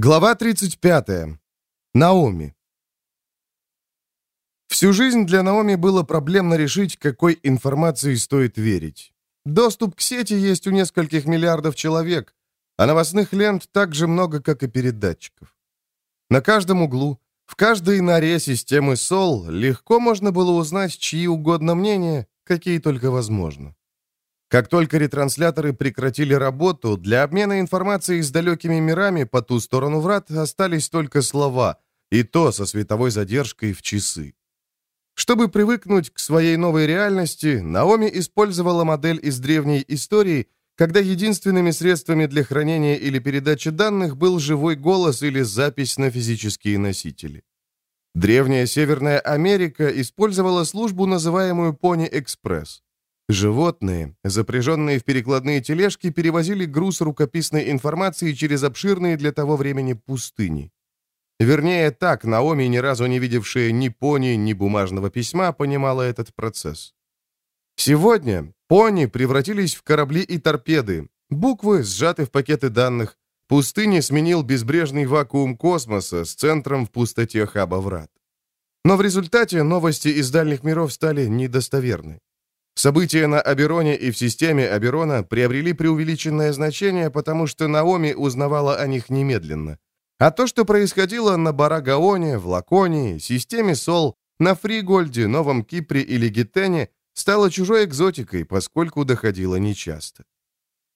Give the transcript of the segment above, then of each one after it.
Глава 35. Наоми. Всю жизнь для Наоми было проблемно решить, какой информации стоит верить. Доступ к сети есть у нескольких миллиардов человек, а новостных лент так же много, как и передатчиков. На каждом углу, в каждой норе системы СОЛ легко можно было узнать чьи угодно мнения, какие только возможно. Как только ретрансляторы прекратили работу, для обмена информацией с далекими мирами по ту сторону врат остались только слова, и то со световой задержкой в часы. Чтобы привыкнуть к своей новой реальности, Наоми использовала модель из древней истории, когда единственными средствами для хранения или передачи данных был живой голос или запись на физические носители. Древняя Северная Америка использовала службу, называемую Pony Express. Животные, запряженные в перекладные тележки, перевозили груз рукописной информации через обширные для того времени пустыни. Вернее, так Наоми, ни разу не видевшая ни пони, ни бумажного письма, понимала этот процесс. Сегодня пони превратились в корабли и торпеды, буквы сжаты в пакеты данных, пустыни сменил безбрежный вакуум космоса с центром в пустоте хаба врат. Но в результате новости из дальних миров стали недостоверны. События на Абероне и в системе Аберона приобрели преувеличенное значение, потому что Наоми узнавала о них немедленно. А то, что происходило на Барагаоне, в Лаконии, системе Сол, на Фригольде, Новом Кипре или Гетене, стало чужой экзотикой, поскольку доходило нечасто.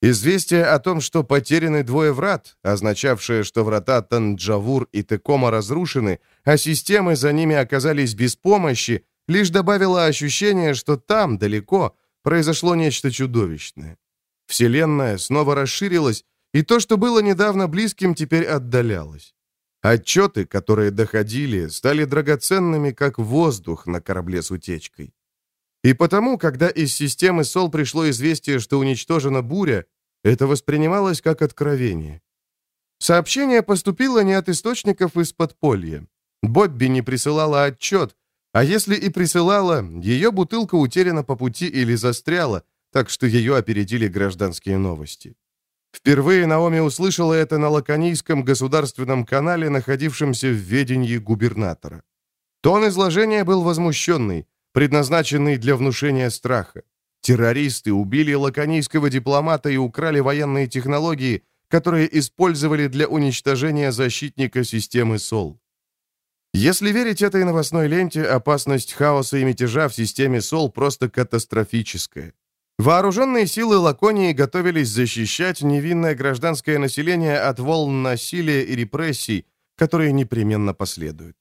Известие о том, что потеряны двое врат, означавшее, что врата Танджавур и Текома разрушены, а системы за ними оказались без помощи, лишь добавило ощущение, что там, далеко, произошло нечто чудовищное. Вселенная снова расширилась, и то, что было недавно близким, теперь отдалялось. Отчеты, которые доходили, стали драгоценными, как воздух на корабле с утечкой. И потому, когда из системы СОЛ пришло известие, что уничтожена буря, это воспринималось как откровение. Сообщение поступило не от источников из подполья. Бобби не присылала отчет, а если и присылала, ее бутылка утеряна по пути или застряла, так что ее опередили гражданские новости. Впервые Наоми услышала это на Лаконийском государственном канале, находившемся в ведении губернатора. Тон изложения был возмущенный, предназначенный для внушения страха. Террористы убили лаконийского дипломата и украли военные технологии, которые использовали для уничтожения защитника системы СОЛ. Если верить этой новостной ленте, опасность хаоса и мятежа в системе СОЛ просто катастрофическая. Вооруженные силы Лаконии готовились защищать невинное гражданское население от волн насилия и репрессий, которые непременно последуют.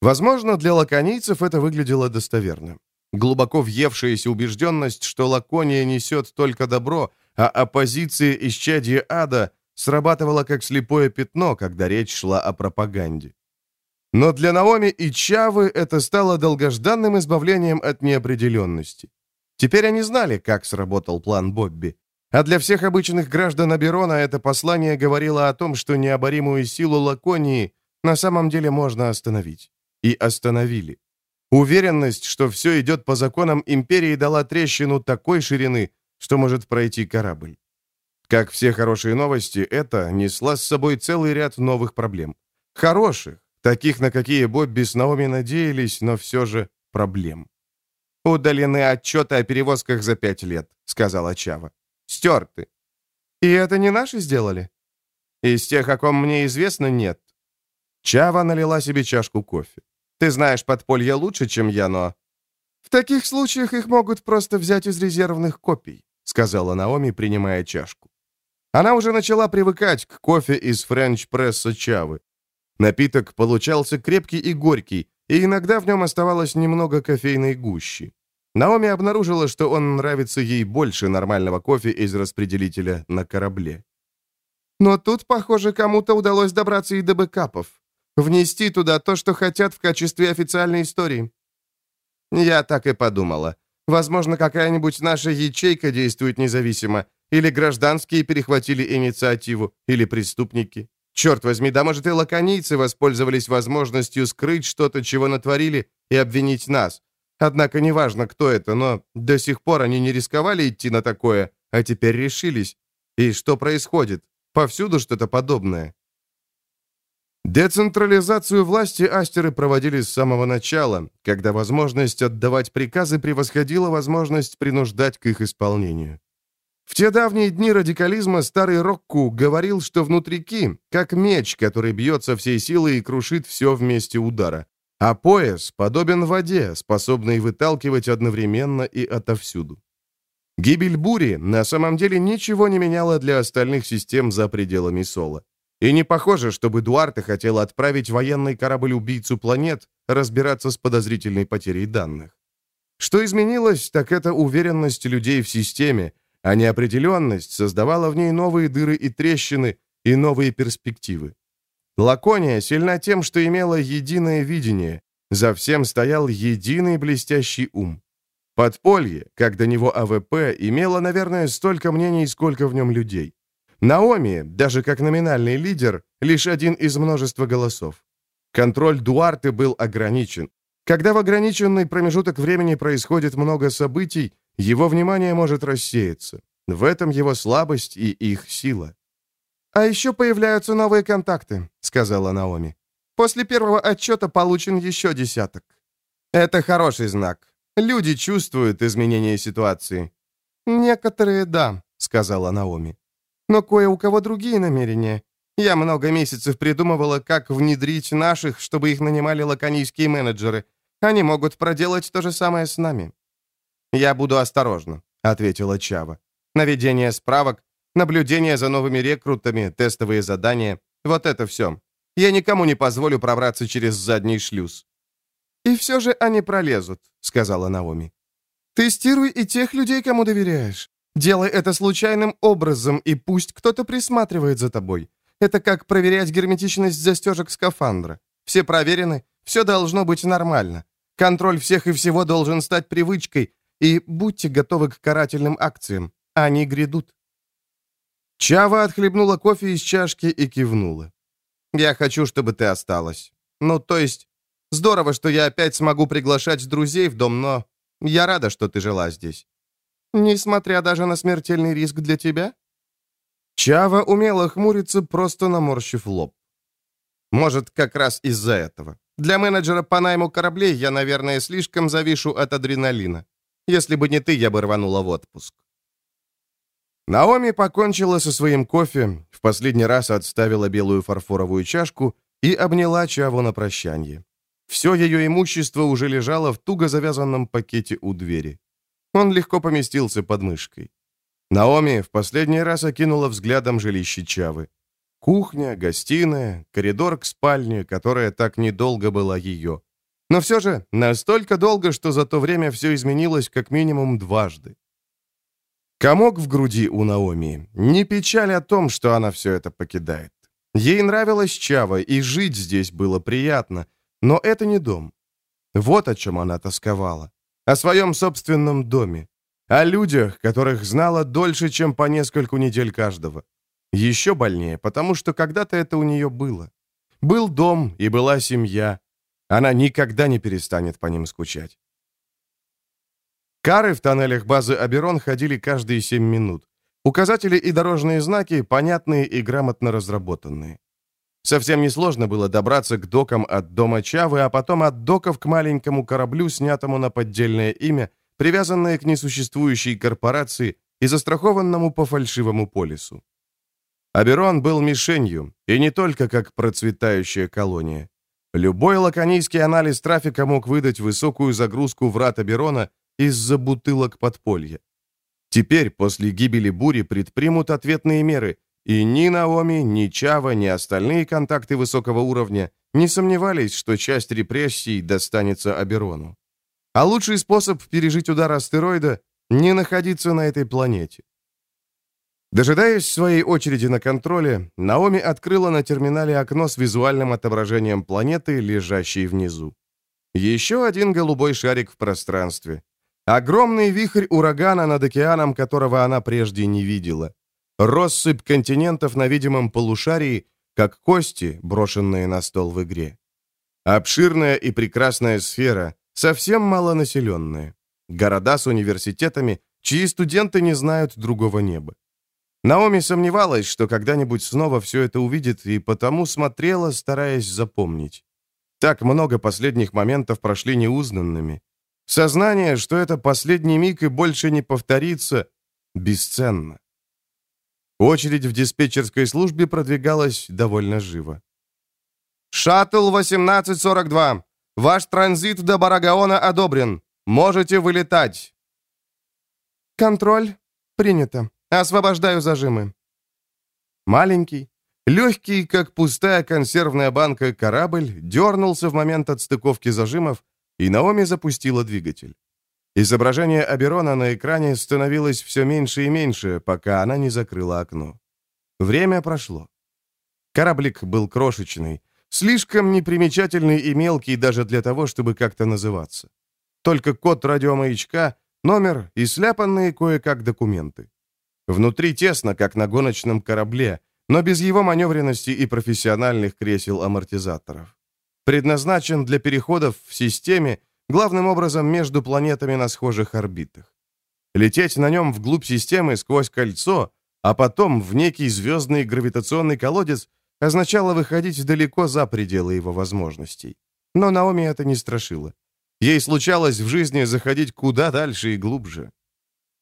Возможно, для лаконийцев это выглядело достоверно. Глубоко въевшаяся убежденность, что Лакония несет только добро, а оппозиция исчадия ада срабатывала как слепое пятно, когда речь шла о пропаганде. Но для Наоми и Чавы это стало долгожданным избавлением от неопределенности. Теперь они знали, как сработал план Бобби. А для всех обычных граждан Аберона это послание говорило о том, что необоримую силу Лаконии на самом деле можно остановить. И остановили. Уверенность, что все идет по законам империи, дала трещину такой ширины, что может пройти корабль. Как все хорошие новости, это несла с собой целый ряд новых проблем. Хороших, Таких, на какие Бобби с Наоми надеялись, но все же проблем. «Удалены отчеты о перевозках за пять лет», — сказала Чава. «Стерты». «И это не наши сделали?» «Из тех, о ком мне известно, нет». Чава налила себе чашку кофе. «Ты знаешь подполье лучше, чем я, но...» «В таких случаях их могут просто взять из резервных копий», — сказала Наоми, принимая чашку. Она уже начала привыкать к кофе из френч-пресса Чавы. Напиток получался крепкий и горький, и иногда в нем оставалось немного кофейной гущи. Наоми обнаружила, что он нравится ей больше нормального кофе из распределителя на корабле. Но тут, похоже, кому-то удалось добраться и до бэкапов. Внести туда то, что хотят в качестве официальной истории. Я так и подумала. Возможно, какая-нибудь наша ячейка действует независимо, или гражданские перехватили инициативу, или преступники. Черт возьми, да может и лаконийцы воспользовались возможностью скрыть что-то, чего натворили, и обвинить нас. Однако неважно, кто это, но до сих пор они не рисковали идти на такое, а теперь решились. И что происходит? Повсюду что-то подобное. Децентрализацию власти астеры проводили с самого начала, когда возможность отдавать приказы превосходила возможность принуждать к их исполнению. В те давние дни радикализма старый Рокку говорил, что внутрики, как меч, который бьется всей силой и крушит все вместе удара, а пояс подобен воде, способной выталкивать одновременно и отовсюду. Гибель бури на самом деле ничего не меняла для остальных систем за пределами Сола. И не похоже, чтобы Дуарте хотел отправить военный корабль-убийцу планет разбираться с подозрительной потерей данных. Что изменилось, так это уверенность людей в системе, а неопределенность создавала в ней новые дыры и трещины и новые перспективы. Лакония сильна тем, что имела единое видение, за всем стоял единый блестящий ум. Подполье, как до него АВП, имело, наверное, столько мнений, сколько в нем людей. Наоми, даже как номинальный лидер, лишь один из множества голосов. Контроль Дуарты был ограничен. Когда в ограниченный промежуток времени происходит много событий, его внимание может рассеяться. В этом его слабость и их сила. «А еще появляются новые контакты», — сказала Наоми. «После первого отчета получен еще десяток». «Это хороший знак. Люди чувствуют изменение ситуации». «Некоторые — да», — сказала Наоми. «Но кое у кого другие намерения. Я много месяцев придумывала, как внедрить наших, чтобы их нанимали лаконийские менеджеры. Они могут проделать то же самое с нами». «Я буду осторожна», — ответила Чава. «Наведение справок, наблюдение за новыми рекрутами, тестовые задания — вот это все. Я никому не позволю пробраться через задний шлюз. «И все же они пролезут», — сказала Наоми. «Тестируй и тех людей, кому доверяешь. Делай это случайным образом, и пусть кто-то присматривает за тобой. Это как проверять герметичность застежек скафандра. Все проверены, все должно быть нормально. Контроль всех и всего должен стать привычкой, и будьте готовы к карательным акциям. Они грядут». Чава отхлебнула кофе из чашки и кивнула. «Я хочу, чтобы ты осталась. Ну, то есть, Здорово, что я опять смогу приглашать друзей в дом, но я рада, что ты жила здесь. Несмотря даже на смертельный риск для тебя? Чава умела хмуриться, просто наморщив лоб. Может, как раз из-за этого. Для менеджера по найму кораблей я, наверное, слишком завишу от адреналина. Если бы не ты, я бы рванула в отпуск. Наоми покончила со своим кофе, в последний раз отставила белую фарфоровую чашку и обняла Чаву на прощание. Все ее имущество уже лежало в туго завязанном пакете у двери. Он легко поместился под мышкой. Наоми в последний раз окинула взглядом жилище Чавы. Кухня, гостиная, коридор к спальне, которая так недолго была ее. Но все же настолько долго, что за то время все изменилось как минимум дважды. Комок в груди у Наоми. Не печаль о том, что она все это покидает. Ей нравилась Чава, и жить здесь было приятно — но это не дом. Вот о чем она тосковала. О своем собственном доме. О людях, которых знала дольше, чем по нескольку недель каждого. Еще больнее, потому что когда-то это у нее было. Был дом и была семья. Она никогда не перестанет по ним скучать. Кары в тоннелях базы Аберон ходили каждые семь минут. Указатели и дорожные знаки понятные и грамотно разработанные. Совсем несложно было добраться к докам от дома Чавы, а потом от доков к маленькому кораблю, снятому на поддельное имя, привязанное к несуществующей корпорации и застрахованному по фальшивому полису. Аберон был мишенью, и не только как процветающая колония. Любой лаконийский анализ трафика мог выдать высокую загрузку врат Аберона из-за бутылок подполья. Теперь, после гибели бури, предпримут ответные меры, и ни Наоми, ни Чава, ни остальные контакты высокого уровня не сомневались, что часть репрессий достанется Аберону. А лучший способ пережить удар астероида — не находиться на этой планете. Дожидаясь своей очереди на контроле, Наоми открыла на терминале окно с визуальным отображением планеты, лежащей внизу. Еще один голубой шарик в пространстве. Огромный вихрь урагана, над океаном которого она прежде не видела. Россыпь континентов на видимом полушарии, как кости, брошенные на стол в игре. Обширная и прекрасная сфера, совсем малонаселенная. Города с университетами, чьи студенты не знают другого неба. Наоми сомневалась, что когда-нибудь снова все это увидит, и потому смотрела, стараясь запомнить. Так много последних моментов прошли неузнанными. Сознание, что это последний миг и больше не повторится, бесценно. Очередь в диспетчерской службе продвигалась довольно живо. «Шаттл 1842. Ваш транзит до Барагаона одобрен. Можете вылетать». «Контроль. Принято. Освобождаю зажимы». Маленький, легкий, как пустая консервная банка, корабль дернулся в момент отстыковки зажимов, и Наоми запустила двигатель. Изображение Аберона на экране становилось все меньше и меньше, пока она не закрыла окно. Время прошло. Кораблик был крошечный, слишком непримечательный и мелкий даже для того, чтобы как-то называться. Только код радиомаячка, номер и сляпанные кое-как документы. Внутри тесно, как на гоночном корабле, но без его маневренности и профессиональных кресел-амортизаторов. Предназначен для переходов в системе, главным образом между планетами на схожих орбитах. Лететь на нем вглубь системы сквозь кольцо, а потом в некий звездный гравитационный колодец означало выходить далеко за пределы его возможностей. Но Наоми это не страшило. Ей случалось в жизни заходить куда дальше и глубже.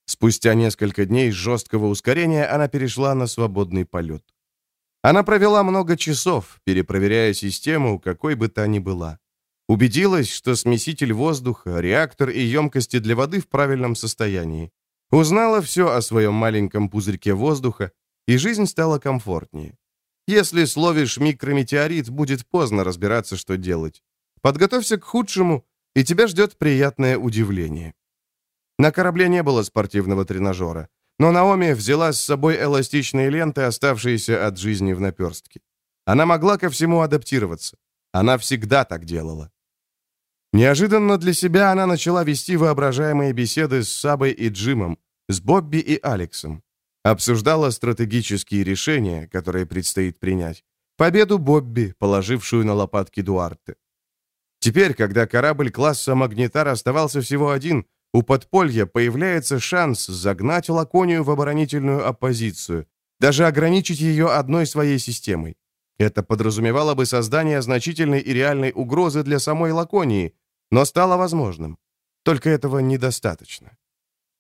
Спустя несколько дней жесткого ускорения она перешла на свободный полет. Она провела много часов, перепроверяя систему, какой бы та ни была. Убедилась, что смеситель воздуха, реактор и емкости для воды в правильном состоянии. Узнала все о своем маленьком пузырьке воздуха, и жизнь стала комфортнее. Если словишь микрометеорит, будет поздно разбираться, что делать. Подготовься к худшему, и тебя ждет приятное удивление. На корабле не было спортивного тренажера, но Наоми взяла с собой эластичные ленты, оставшиеся от жизни в наперстке. Она могла ко всему адаптироваться. Она всегда так делала. Неожиданно для себя она начала вести воображаемые беседы с Сабой и Джимом, с Бобби и Алексом. Обсуждала стратегические решения, которые предстоит принять. Победу Бобби, положившую на лопатки Дуарте. Теперь, когда корабль класса «Магнитар» оставался всего один, у подполья появляется шанс загнать Лаконию в оборонительную оппозицию, даже ограничить ее одной своей системой. Это подразумевало бы создание значительной и реальной угрозы для самой Лаконии, но стало возможным. Только этого недостаточно.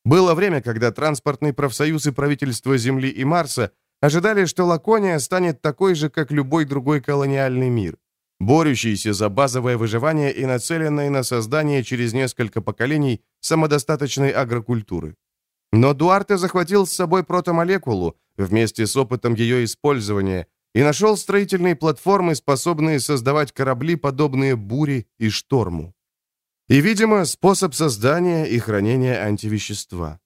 Было время, когда транспортный профсоюз и правительство Земли и Марса ожидали, что Лакония станет такой же, как любой другой колониальный мир, борющийся за базовое выживание и нацеленный на создание через несколько поколений самодостаточной агрокультуры. Но Дуарте захватил с собой протомолекулу вместе с опытом ее использования и нашел строительные платформы, способные создавать корабли, подобные буре и шторму. И, видимо, способ создания и хранения антивещества.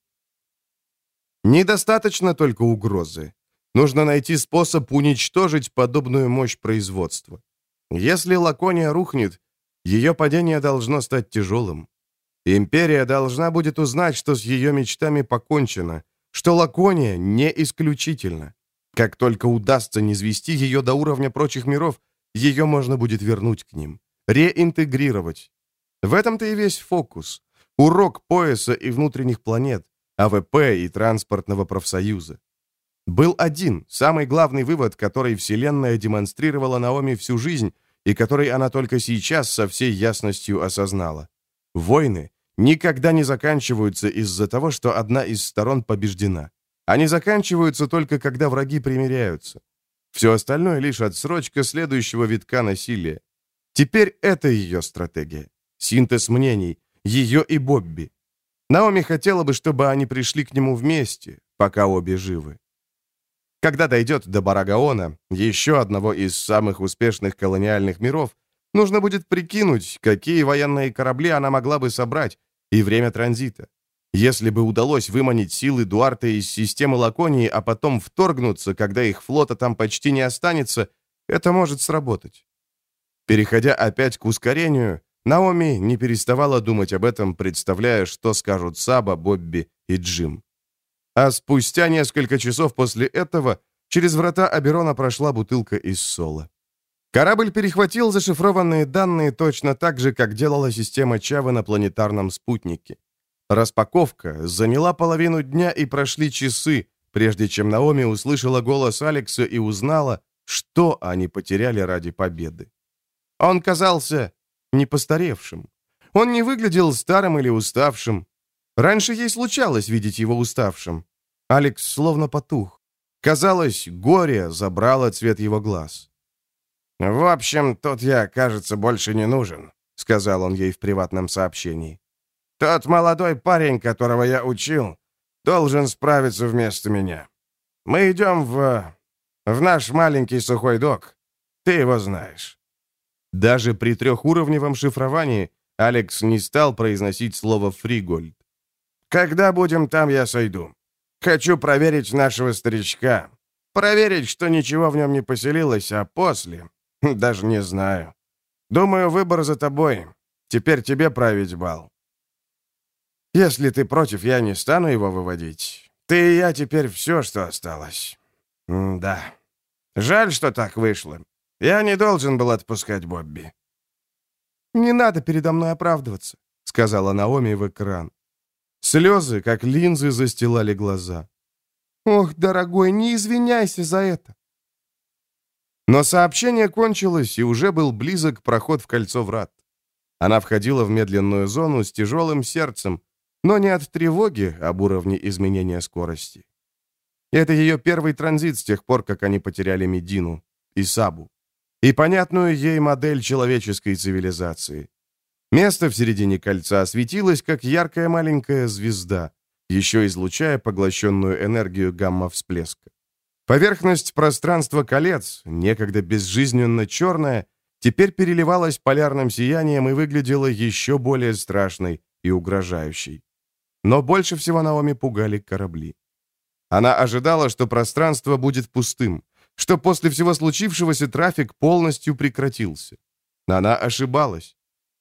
Недостаточно только угрозы. Нужно найти способ уничтожить подобную мощь производства. Если Лакония рухнет, ее падение должно стать тяжелым. Империя должна будет узнать, что с ее мечтами покончено, что Лакония не исключительна. Как только удастся низвести ее до уровня прочих миров, ее можно будет вернуть к ним, реинтегрировать, в этом-то и весь фокус. Урок пояса и внутренних планет, АВП и транспортного профсоюза. Был один, самый главный вывод, который Вселенная демонстрировала Наоми всю жизнь, и который она только сейчас со всей ясностью осознала. Войны никогда не заканчиваются из-за того, что одна из сторон побеждена. Они заканчиваются только когда враги примиряются. Все остальное лишь отсрочка следующего витка насилия. Теперь это ее стратегия. Синтез мнений. Ее и Бобби. Наоми хотела бы, чтобы они пришли к нему вместе, пока обе живы. Когда дойдет до Барагаона, еще одного из самых успешных колониальных миров, нужно будет прикинуть, какие военные корабли она могла бы собрать, и время транзита. Если бы удалось выманить силы Дуарта из системы Лаконии, а потом вторгнуться, когда их флота там почти не останется, это может сработать. Переходя опять к ускорению, Наоми не переставала думать об этом, представляя, что скажут Саба, Бобби и Джим. А спустя несколько часов после этого через врата Аберона прошла бутылка из сола. Корабль перехватил зашифрованные данные точно так же, как делала система Чавы на планетарном спутнике. Распаковка заняла половину дня и прошли часы, прежде чем Наоми услышала голос Алекса и узнала, что они потеряли ради победы. Он казался не постаревшим. Он не выглядел старым или уставшим. Раньше ей случалось видеть его уставшим. Алекс словно потух. Казалось, горе забрало цвет его глаз. «В общем, тут я, кажется, больше не нужен», — сказал он ей в приватном сообщении. «Тот молодой парень, которого я учил, должен справиться вместо меня. Мы идем в... в наш маленький сухой док. Ты его знаешь». Даже при трехуровневом шифровании Алекс не стал произносить слово «фригольд». «Когда будем там, я сойду. Хочу проверить нашего старичка. Проверить, что ничего в нем не поселилось, а после... Даже не знаю. Думаю, выбор за тобой. Теперь тебе править бал. Если ты против, я не стану его выводить. Ты и я теперь все, что осталось. М да. Жаль, что так вышло. Я не должен был отпускать Бобби. «Не надо передо мной оправдываться», — сказала Наоми в экран. Слезы, как линзы, застилали глаза. «Ох, дорогой, не извиняйся за это». Но сообщение кончилось, и уже был близок проход в кольцо врат. Она входила в медленную зону с тяжелым сердцем, но не от тревоги об уровне изменения скорости. Это ее первый транзит с тех пор, как они потеряли Медину и Сабу, и понятную ей модель человеческой цивилизации. Место в середине кольца осветилось, как яркая маленькая звезда, еще излучая поглощенную энергию гамма-всплеска. Поверхность пространства колец, некогда безжизненно черная, теперь переливалась полярным сиянием и выглядела еще более страшной и угрожающей. Но больше всего Наоми пугали корабли. Она ожидала, что пространство будет пустым, что после всего случившегося трафик полностью прекратился. Она ошибалась.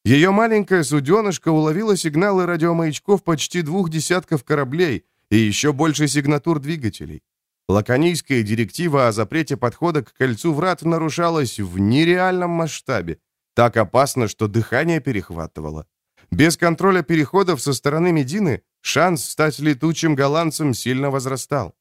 Ее маленькая суденышка уловила сигналы радиомаячков почти двух десятков кораблей и еще больше сигнатур двигателей. Лаконийская директива о запрете подхода к кольцу врат нарушалась в нереальном масштабе. Так опасно, что дыхание перехватывало. Без контроля переходов со стороны Медины шанс стать летучим голландцем сильно возрастал.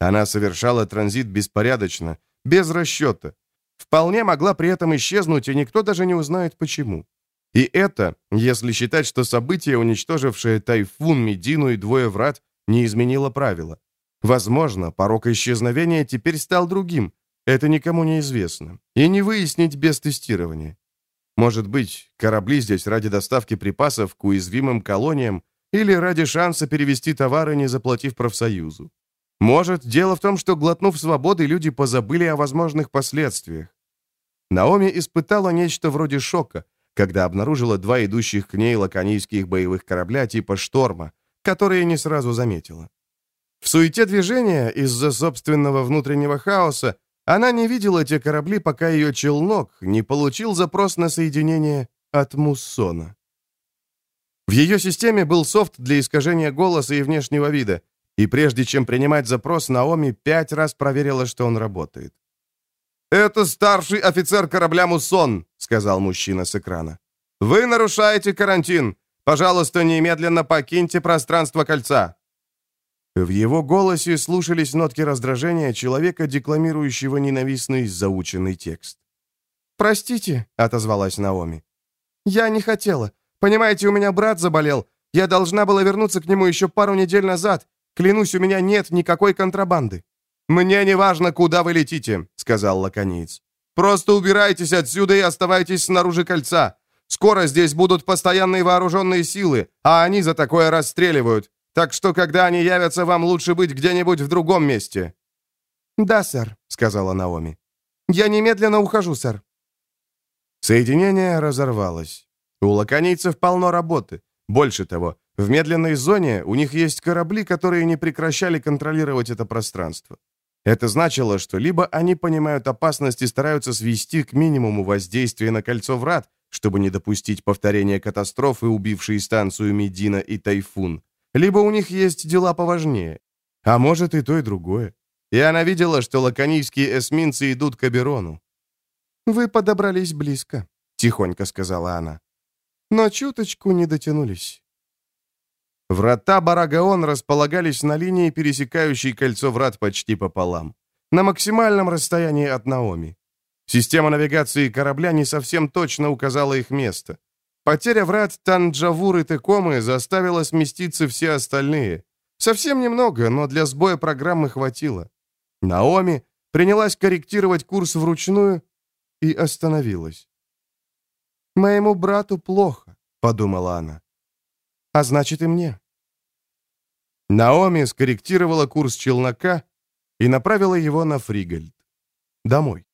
Она совершала транзит беспорядочно, без расчета. Вполне могла при этом исчезнуть, и никто даже не узнает почему. И это, если считать, что событие, уничтожившее Тайфун, Медину и двое врат, не изменило правила. Возможно, порог исчезновения теперь стал другим. Это никому не известно. И не выяснить без тестирования. Может быть, корабли здесь ради доставки припасов к уязвимым колониям или ради шанса перевести товары, не заплатив профсоюзу. Может, дело в том, что, глотнув свободы, люди позабыли о возможных последствиях. Наоми испытала нечто вроде шока, когда обнаружила два идущих к ней лаконийских боевых корабля типа «Шторма», которые не сразу заметила. В суете движения, из-за собственного внутреннего хаоса, она не видела те корабли, пока ее челнок не получил запрос на соединение от Муссона. В ее системе был софт для искажения голоса и внешнего вида, и прежде чем принимать запрос, Наоми пять раз проверила, что он работает. «Это старший офицер корабля «Муссон», — сказал мужчина с экрана. «Вы нарушаете карантин. Пожалуйста, немедленно покиньте пространство кольца». В его голосе слушались нотки раздражения человека, декламирующего ненавистный заученный текст. «Простите», — отозвалась Наоми. «Я не хотела. Понимаете, у меня брат заболел. Я должна была вернуться к нему еще пару недель назад. Клянусь, у меня нет никакой контрабанды». «Мне не важно, куда вы летите», — сказал лакониец. «Просто убирайтесь отсюда и оставайтесь снаружи кольца. Скоро здесь будут постоянные вооруженные силы, а они за такое расстреливают. Так что, когда они явятся, вам лучше быть где-нибудь в другом месте». «Да, сэр», — сказала Наоми. «Я немедленно ухожу, сэр». Соединение разорвалось. У лаконийцев полно работы. Больше того, в медленной зоне у них есть корабли, которые не прекращали контролировать это пространство. Это значило, что либо они понимают опасность и стараются свести к минимуму воздействие на кольцо врат, чтобы не допустить повторения катастрофы, убившей станцию Медина и Тайфун, либо у них есть дела поважнее. А может и то, и другое. И она видела, что лаконийские эсминцы идут к Аберону. «Вы подобрались близко», — тихонько сказала она. «Но чуточку не дотянулись». Врата Барагаон располагались на линии, пересекающей кольцо врат почти пополам, на максимальном расстоянии от Наоми. Система навигации корабля не совсем точно указала их место. Потеря врат Танджавур и Текомы заставила сместиться все остальные. Совсем немного, но для сбоя программы хватило. Наоми принялась корректировать курс вручную и остановилась. «Моему брату плохо», — подумала она. «А значит и мне». Наоми скорректировала курс челнока и направила его на Фригальд. Домой.